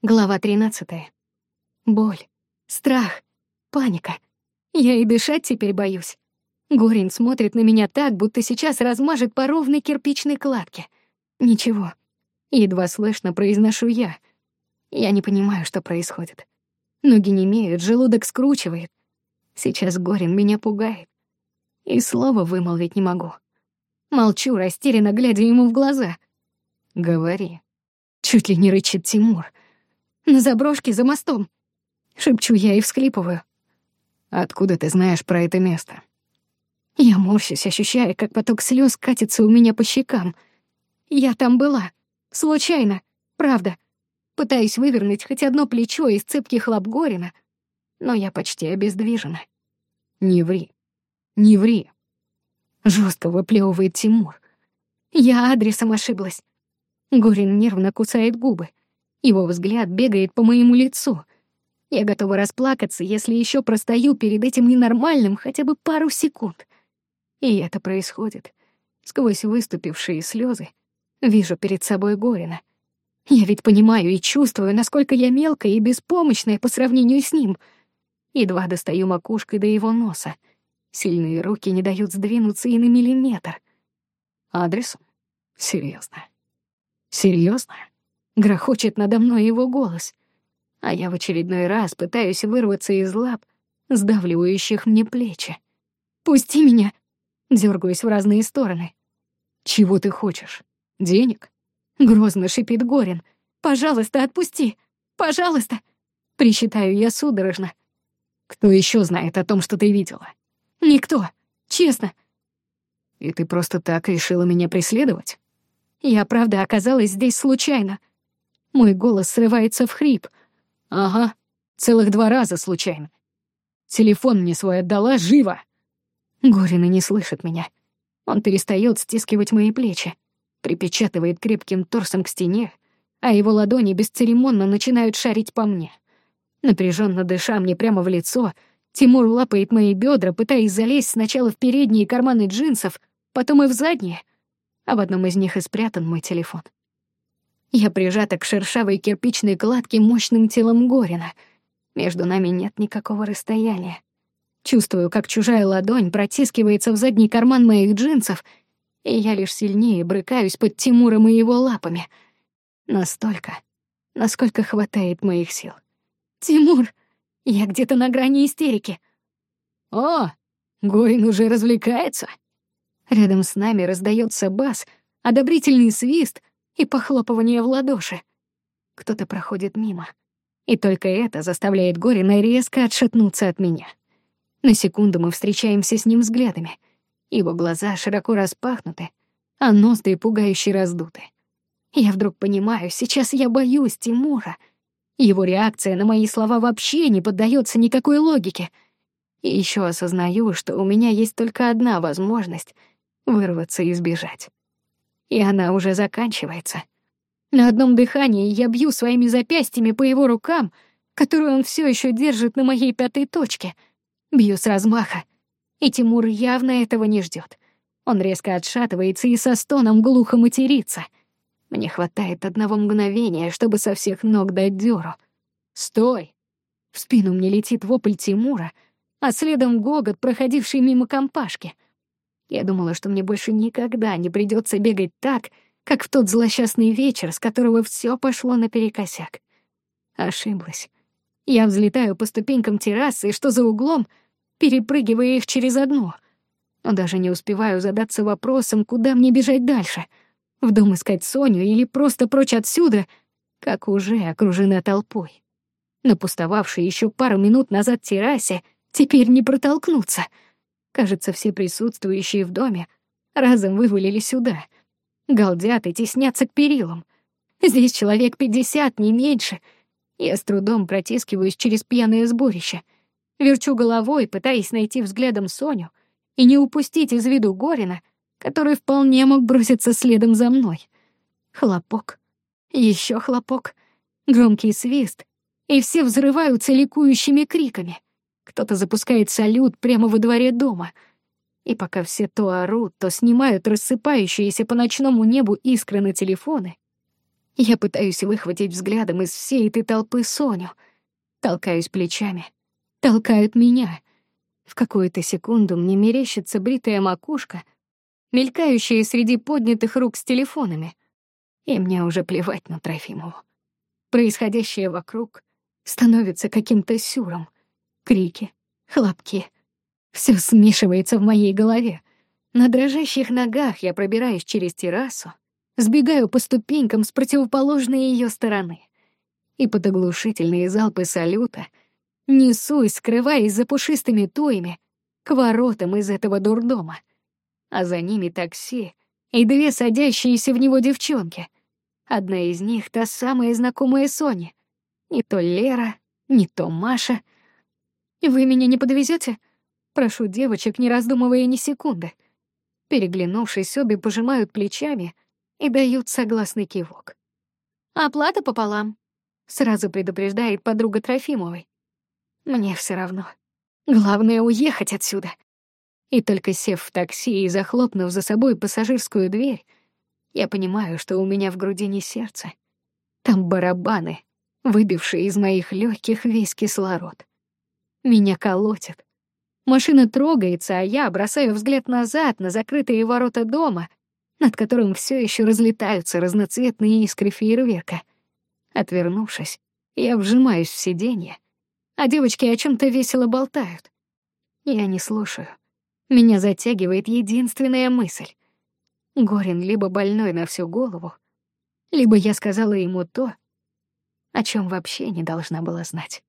Глава 13. Боль, страх, паника. Я и дышать теперь боюсь. Горин смотрит на меня так, будто сейчас размажет по ровной кирпичной кладке. Ничего. Едва слышно произношу я. Я не понимаю, что происходит. Ноги не имеют, желудок скручивает. Сейчас Горин меня пугает. И слова вымолвить не могу. Молчу, растерянно глядя ему в глаза. «Говори». Чуть ли не рычит Тимур. На заброшке за мостом. Шепчу я и всхлипываю. Откуда ты знаешь про это место? Я морщусь, ощущая, как поток слез катится у меня по щекам. Я там была. Случайно. Правда. Пытаюсь вывернуть хоть одно плечо из цепких лап Горина, но я почти обездвижена. Не ври. Не ври. Жестко выплевывает Тимур. Я адресом ошиблась. Горин нервно кусает губы. Его взгляд бегает по моему лицу. Я готова расплакаться, если еще простою перед этим ненормальным хотя бы пару секунд. И это происходит. Сквозь выступившие слезы вижу перед собой Горина. Я ведь понимаю и чувствую, насколько я мелкая и беспомощная по сравнению с ним. Едва достаю макушкой до его носа. Сильные руки не дают сдвинуться и на миллиметр. Адрес? Серьезно? Серьезно? Грохочет надо мной его голос. А я в очередной раз пытаюсь вырваться из лап, сдавливающих мне плечи. «Пусти меня!» Дёргаюсь в разные стороны. «Чего ты хочешь? Денег?» Грозно шипит Горин. «Пожалуйста, отпусти! Пожалуйста!» Причитаю я судорожно. «Кто еще знает о том, что ты видела?» «Никто. Честно». «И ты просто так решила меня преследовать?» «Я, правда, оказалась здесь случайно. Мой голос срывается в хрип. Ага, целых два раза случайно. Телефон мне свой отдала живо. Горина не слышит меня. Он перестает стискивать мои плечи, припечатывает крепким торсом к стене, а его ладони бесцеремонно начинают шарить по мне. Напряженно дыша мне прямо в лицо, Тимур лапает мои бедра, пытаясь залезть сначала в передние карманы джинсов, потом и в задние, а в одном из них и спрятан мой телефон. Я прижата к шершавой кирпичной кладке мощным телом Горина. Между нами нет никакого расстояния. Чувствую, как чужая ладонь протискивается в задний карман моих джинсов, и я лишь сильнее брыкаюсь под Тимуром и его лапами. Настолько, насколько хватает моих сил. «Тимур, я где-то на грани истерики». «О, Горин уже развлекается?» Рядом с нами раздается бас, одобрительный свист, и похлопывание в ладоши. Кто-то проходит мимо. И только это заставляет Горина резко отшатнуться от меня. На секунду мы встречаемся с ним взглядами. Его глаза широко распахнуты, а ноздри пугающе раздуты. Я вдруг понимаю, сейчас я боюсь Тимура. Его реакция на мои слова вообще не поддается никакой логике. И еще осознаю, что у меня есть только одна возможность вырваться и сбежать и она уже заканчивается. На одном дыхании я бью своими запястьями по его рукам, которую он все еще держит на моей пятой точке. Бью с размаха. И Тимур явно этого не ждет. Он резко отшатывается и со стоном глухо матерится. Мне хватает одного мгновения, чтобы со всех ног дать дёру. «Стой!» В спину мне летит вопль Тимура, а следом гогот, проходивший мимо компашки — я думала, что мне больше никогда не придется бегать так, как в тот злосчастный вечер, с которого все пошло наперекосяк. Ошиблась. Я взлетаю по ступенькам террасы, что за углом, перепрыгивая их через одну. Но даже не успеваю задаться вопросом, куда мне бежать дальше. В дом искать Соню или просто прочь отсюда, как уже окружена толпой. На пустовавшей еще пару минут назад террасе теперь не протолкнуться — Кажется, все присутствующие в доме разом вывалили сюда. Галдят и теснятся к перилам. Здесь человек пятьдесят, не меньше. Я с трудом протискиваюсь через пьяное сборище. Верчу головой, пытаясь найти взглядом Соню и не упустить из виду Горина, который вполне мог броситься следом за мной. Хлопок. Еще хлопок. Громкий свист. И все взрываются ликующими криками. Кто-то запускает салют прямо во дворе дома. И пока все то орут, то снимают рассыпающиеся по ночному небу искры на телефоны, Я пытаюсь выхватить взглядом из всей этой толпы Соню. Толкаюсь плечами. Толкают меня. В какую-то секунду мне мерещится бритая макушка, мелькающая среди поднятых рук с телефонами. И мне уже плевать на Трофимову. Происходящее вокруг становится каким-то сюром. Крики, хлопки. Все смешивается в моей голове. На дрожащих ногах я пробираюсь через террасу, сбегаю по ступенькам с противоположной ее стороны. И под оглушительные залпы салюта несусь, скрываясь за пушистыми туями, к воротам из этого дурдома. А за ними такси и две садящиеся в него девчонки. Одна из них — та самая знакомая Соня. Не то Лера, не то Маша. «Вы меня не подвезете? Прошу девочек, не раздумывая ни секунды. Переглянувшись, обе пожимают плечами и дают согласный кивок. «Оплата пополам», — сразу предупреждает подруга Трофимовой. «Мне все равно. Главное — уехать отсюда». И только сев в такси и захлопнув за собой пассажирскую дверь, я понимаю, что у меня в груди не сердце. Там барабаны, выбившие из моих легких весь кислород. Меня колотит. Машина трогается, а я бросаю взгляд назад на закрытые ворота дома, над которым все еще разлетаются разноцветные искры фейерверка. Отвернувшись, я вжимаюсь в сиденье, а девочки о чем то весело болтают. Я не слушаю. Меня затягивает единственная мысль. Горин либо больной на всю голову, либо я сказала ему то, о чем вообще не должна была знать.